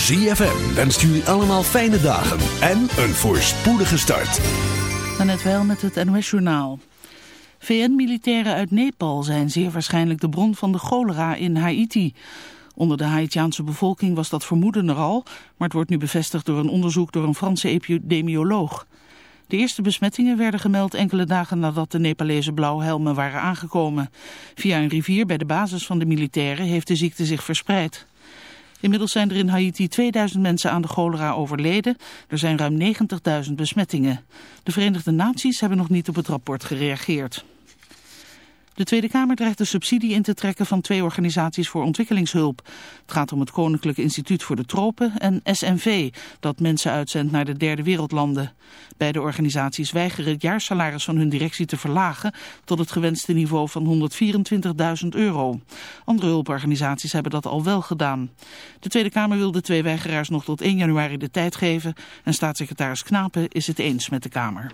ZFM wenst jullie allemaal fijne dagen en een voorspoedige start. net wel met het NOS Journaal. VN-militairen uit Nepal zijn zeer waarschijnlijk de bron van de cholera in Haiti. Onder de Haitiaanse bevolking was dat vermoeden er al, maar het wordt nu bevestigd door een onderzoek door een Franse epidemioloog. De eerste besmettingen werden gemeld enkele dagen nadat de Nepalese blauwhelmen waren aangekomen. Via een rivier bij de basis van de militairen heeft de ziekte zich verspreid. Inmiddels zijn er in Haiti 2000 mensen aan de cholera overleden. Er zijn ruim 90.000 besmettingen. De Verenigde Naties hebben nog niet op het rapport gereageerd. De Tweede Kamer dreigt de subsidie in te trekken van twee organisaties voor ontwikkelingshulp. Het gaat om het Koninklijk Instituut voor de Tropen en SNV, dat mensen uitzendt naar de derde wereldlanden. Beide organisaties weigeren het jaarsalaris van hun directie te verlagen tot het gewenste niveau van 124.000 euro. Andere hulporganisaties hebben dat al wel gedaan. De Tweede Kamer wil de twee weigeraars nog tot 1 januari de tijd geven en staatssecretaris Knapen is het eens met de Kamer.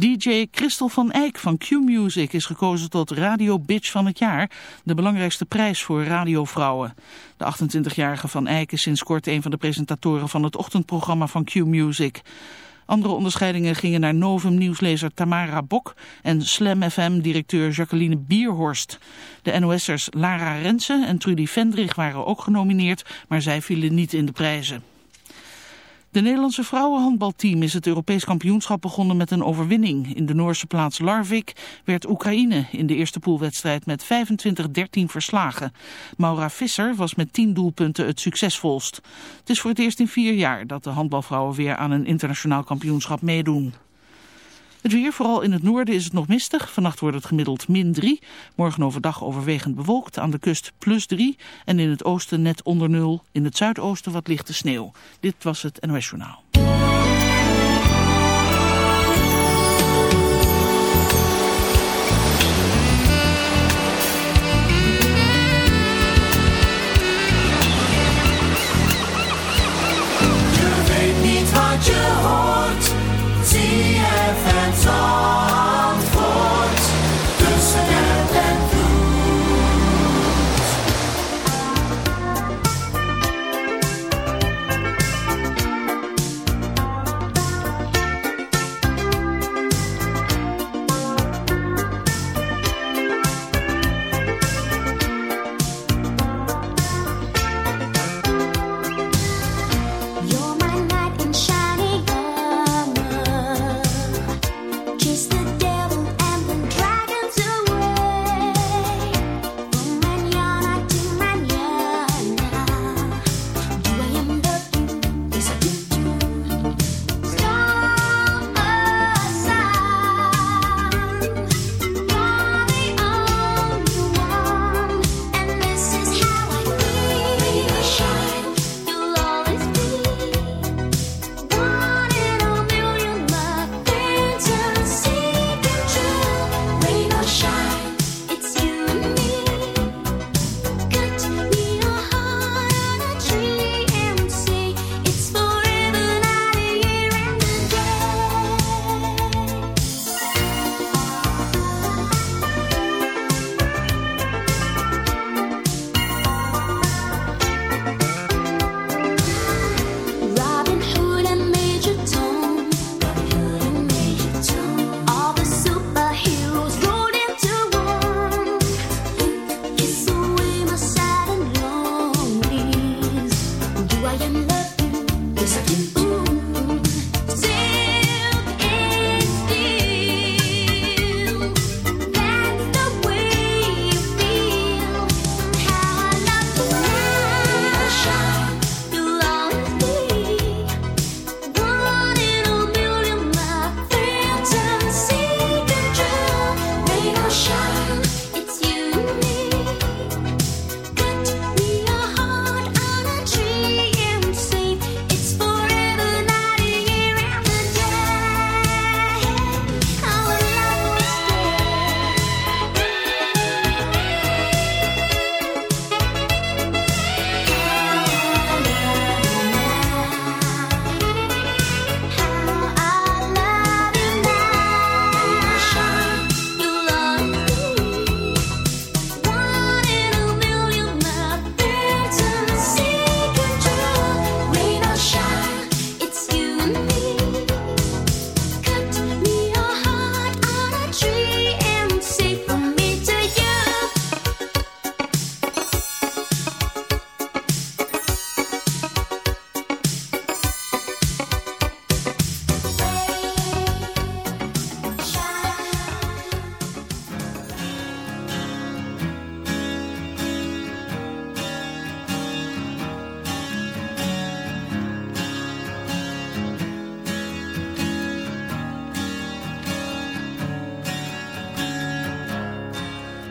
DJ Christel van Eyck van Q-Music is gekozen tot Radio Bitch van het jaar, de belangrijkste prijs voor radiovrouwen. De 28-jarige van Eyck is sinds kort een van de presentatoren van het ochtendprogramma van Q-Music. Andere onderscheidingen gingen naar Novum nieuwslezer Tamara Bok en Slam FM directeur Jacqueline Bierhorst. De NOS'ers Lara Rensen en Trudy Vendrig waren ook genomineerd, maar zij vielen niet in de prijzen. De Nederlandse vrouwenhandbalteam is het Europees kampioenschap begonnen met een overwinning. In de Noorse plaats Larvik werd Oekraïne in de eerste poolwedstrijd met 25-13 verslagen. Maura Visser was met 10 doelpunten het succesvolst. Het is voor het eerst in vier jaar dat de handbalvrouwen weer aan een internationaal kampioenschap meedoen. Het weer, vooral in het noorden, is het nog mistig. Vannacht wordt het gemiddeld min 3. Morgen overdag overwegend bewolkt. Aan de kust plus 3. En in het oosten net onder nul. In het zuidoosten wat lichte sneeuw. Dit was het NOS Journaal.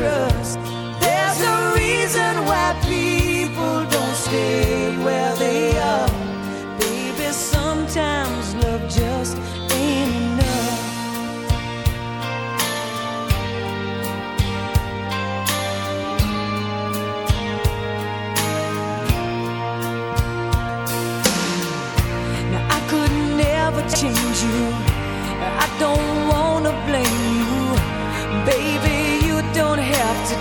trust.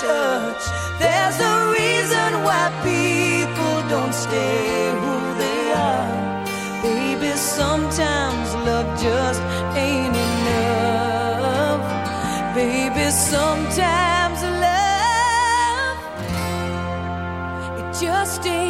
touch. There's a reason why people don't stay who they are. Baby, sometimes love just ain't enough. Baby, sometimes love it just ain't.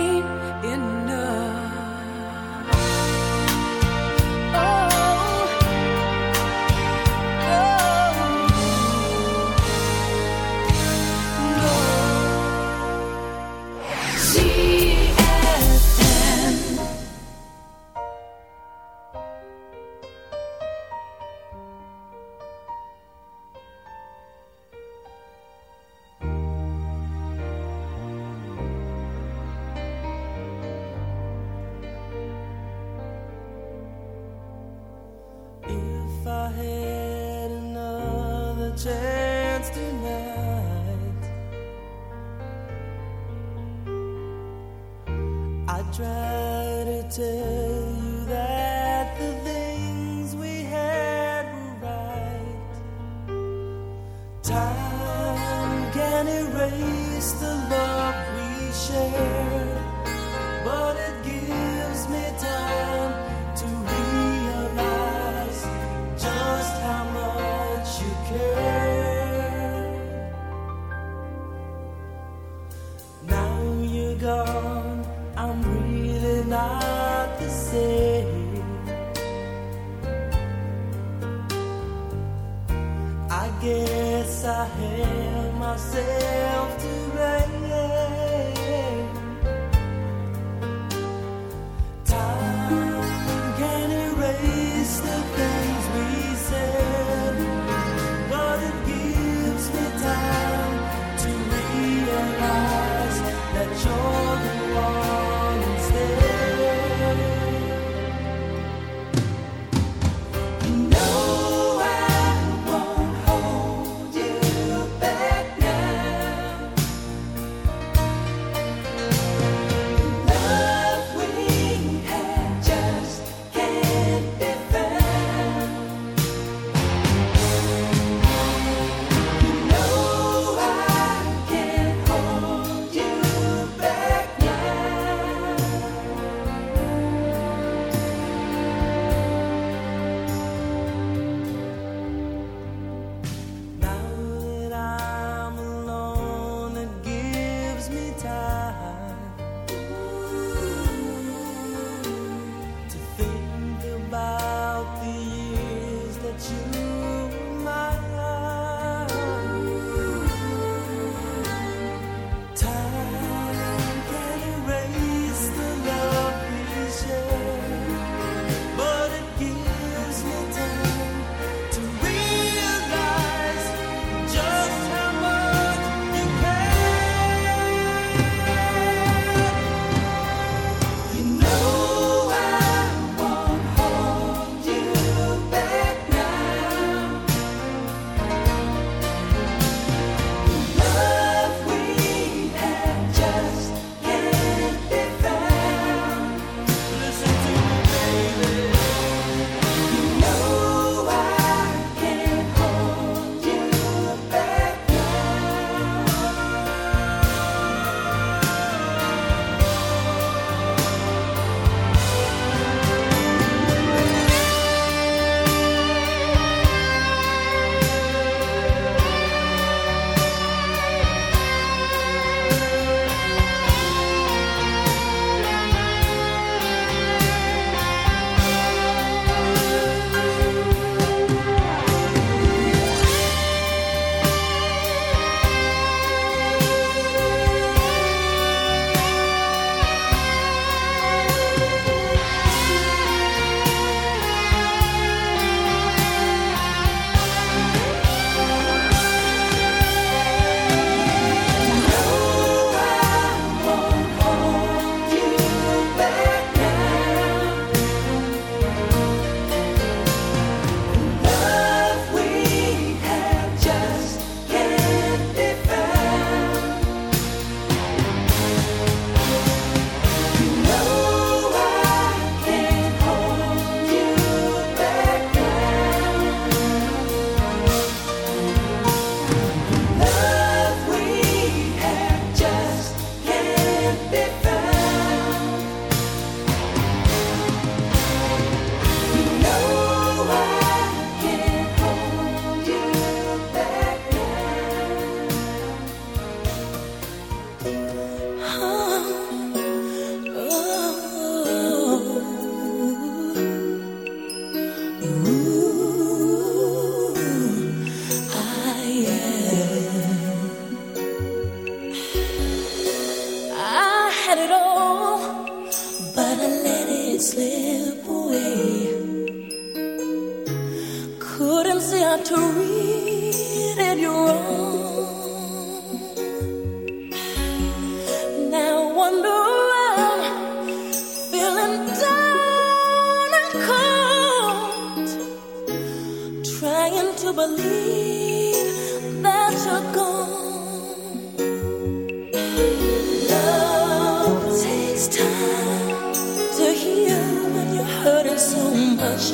time to heal when you're hurting so much.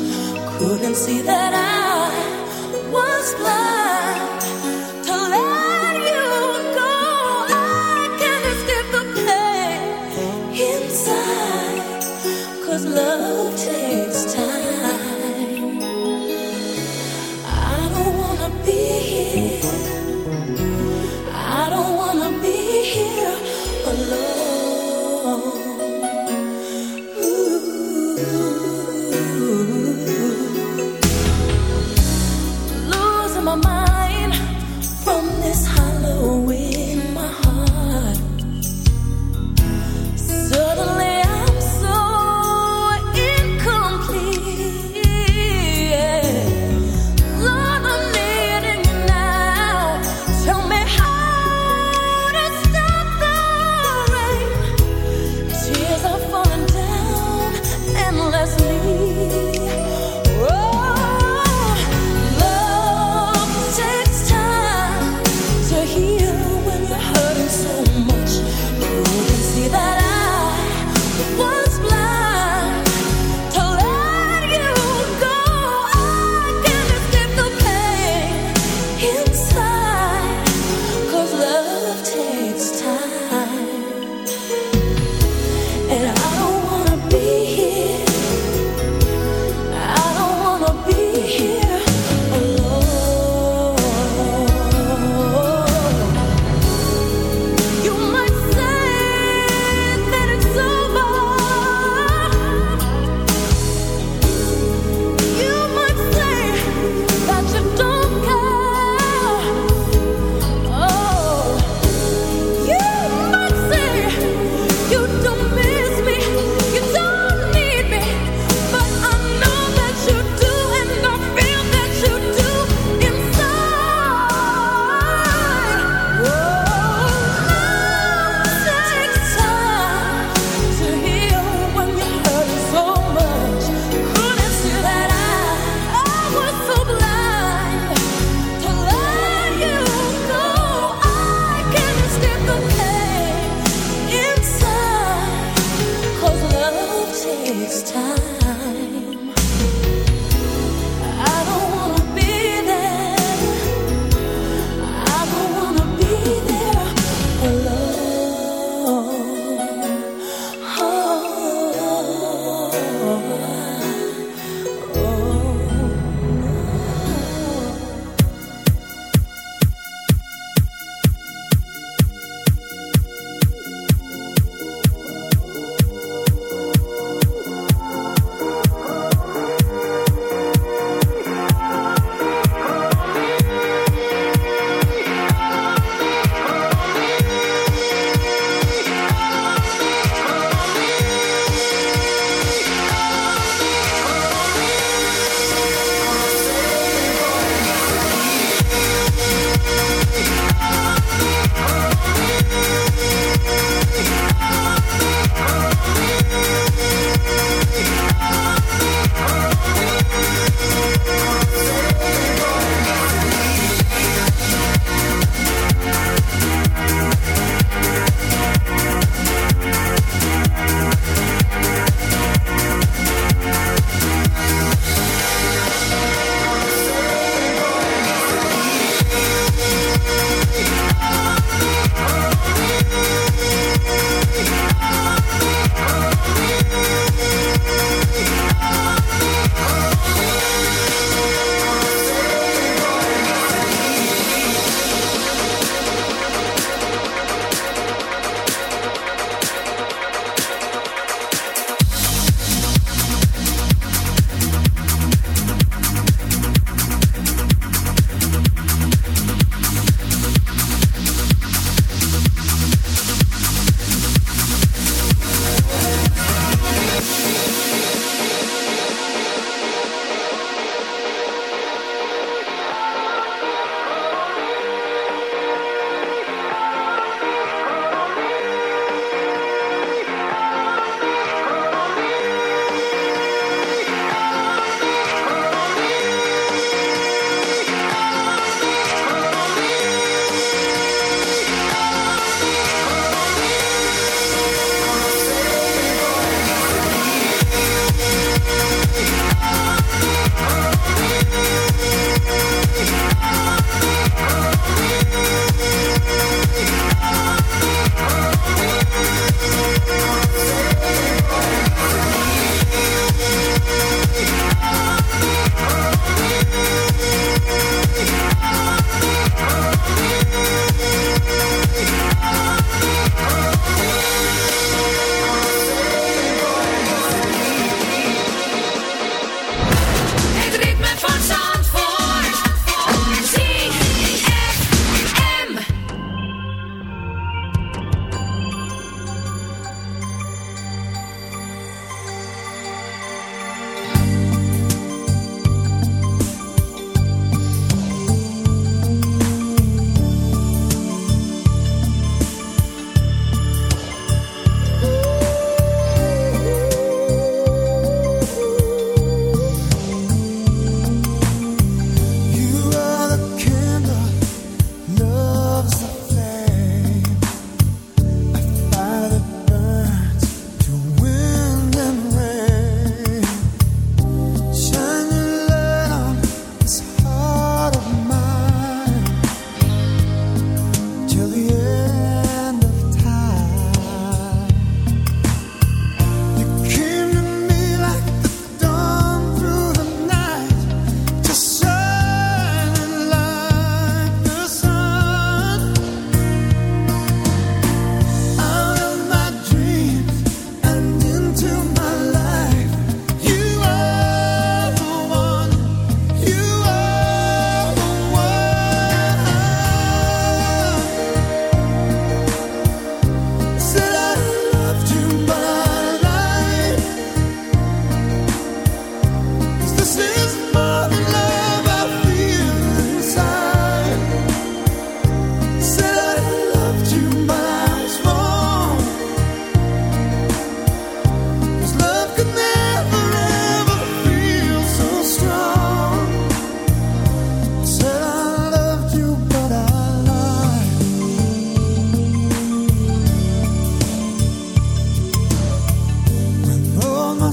Couldn't see that.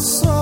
sou.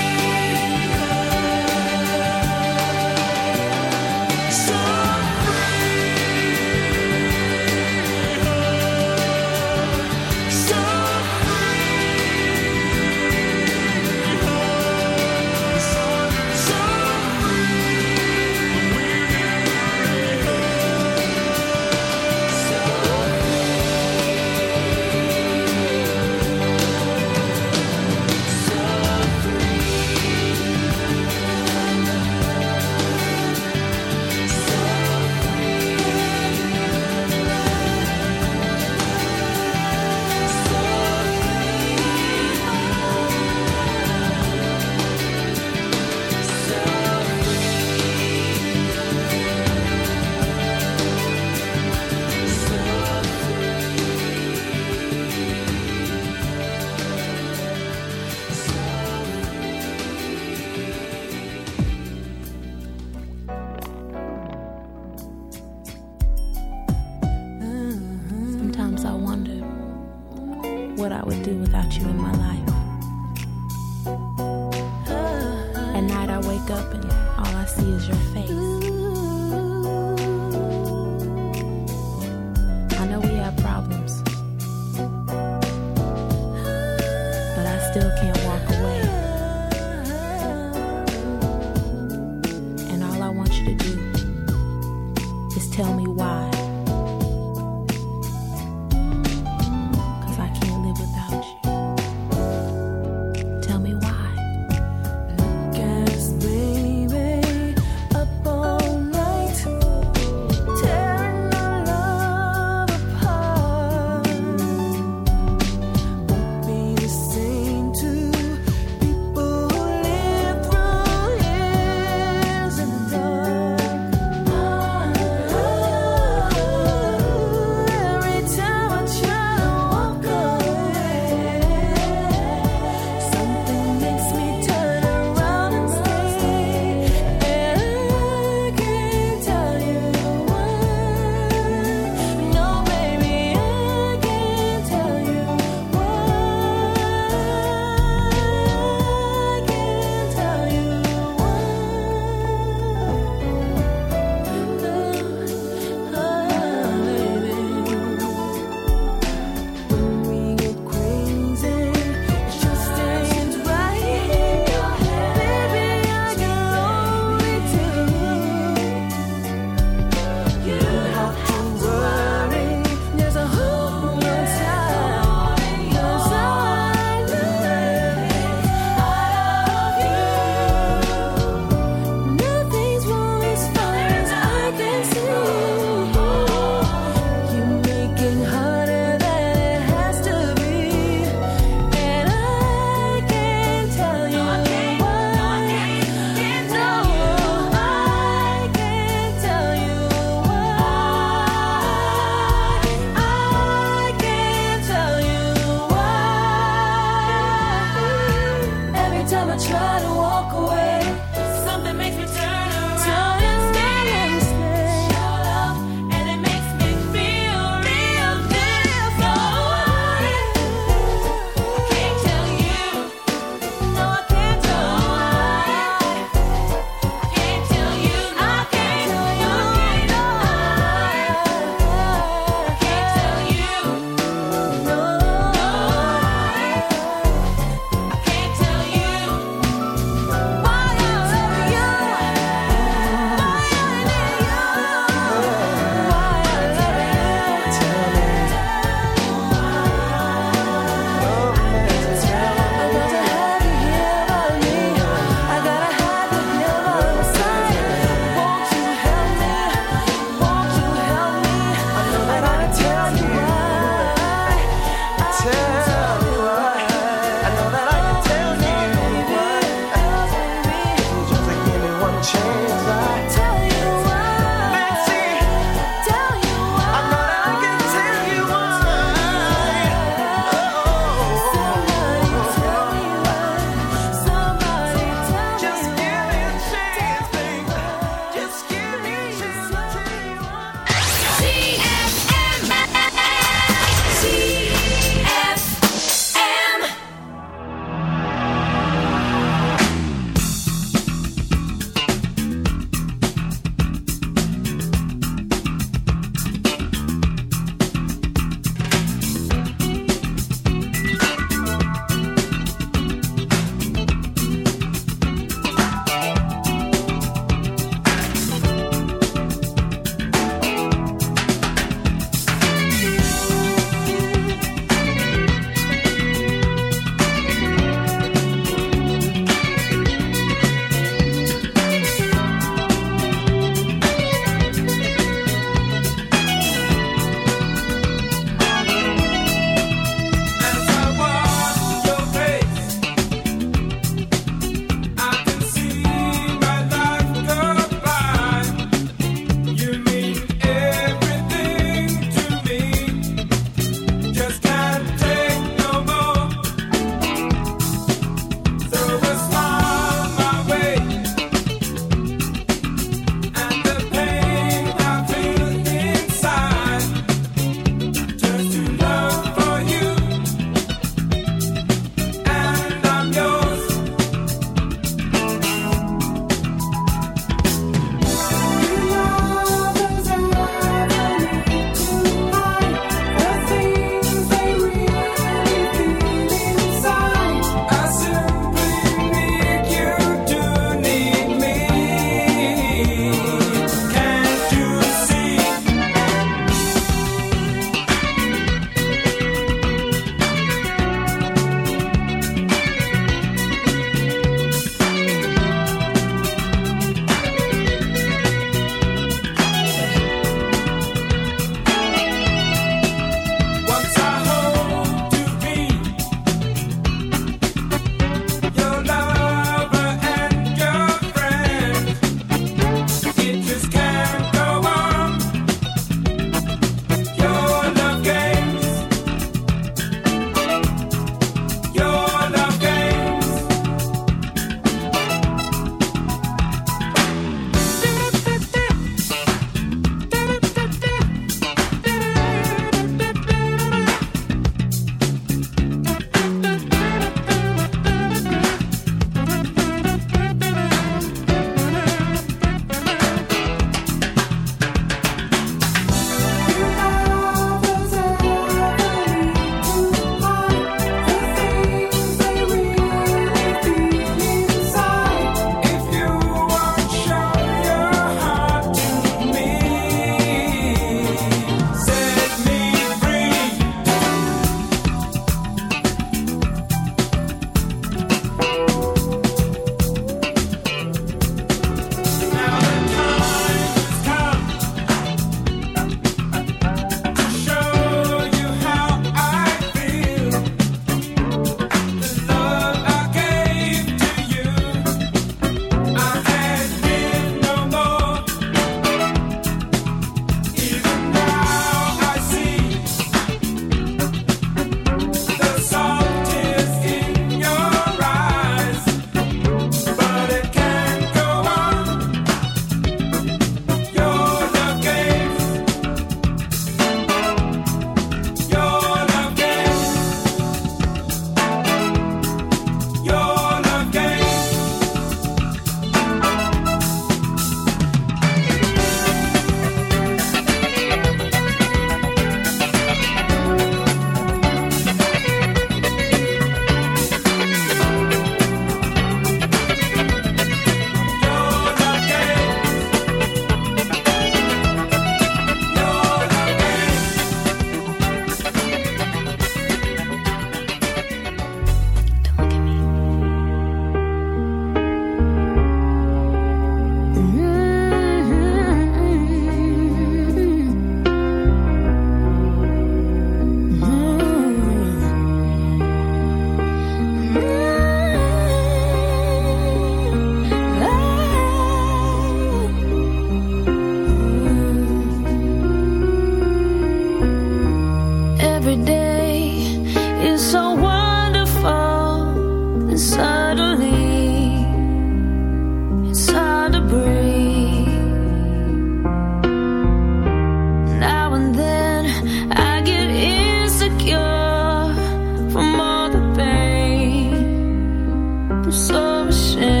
都是